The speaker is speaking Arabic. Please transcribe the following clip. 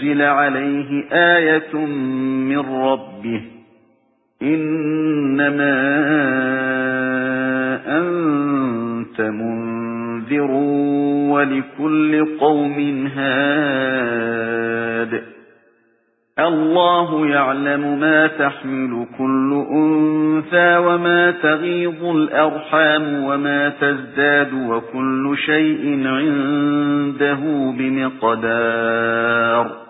أُنْزِلَ عَلَيْهِ آيَةٌ مِّن رَّبِّهِ. إِنَّمَا أَنتَ مُنذِرٌ وَلِكُلِّ قَوْمٍ هَادٍ. الله يعلم ما تحمل كل أنثى وما تغيظ الأرحام وما تزداد وكل شيء عنده بمقدار.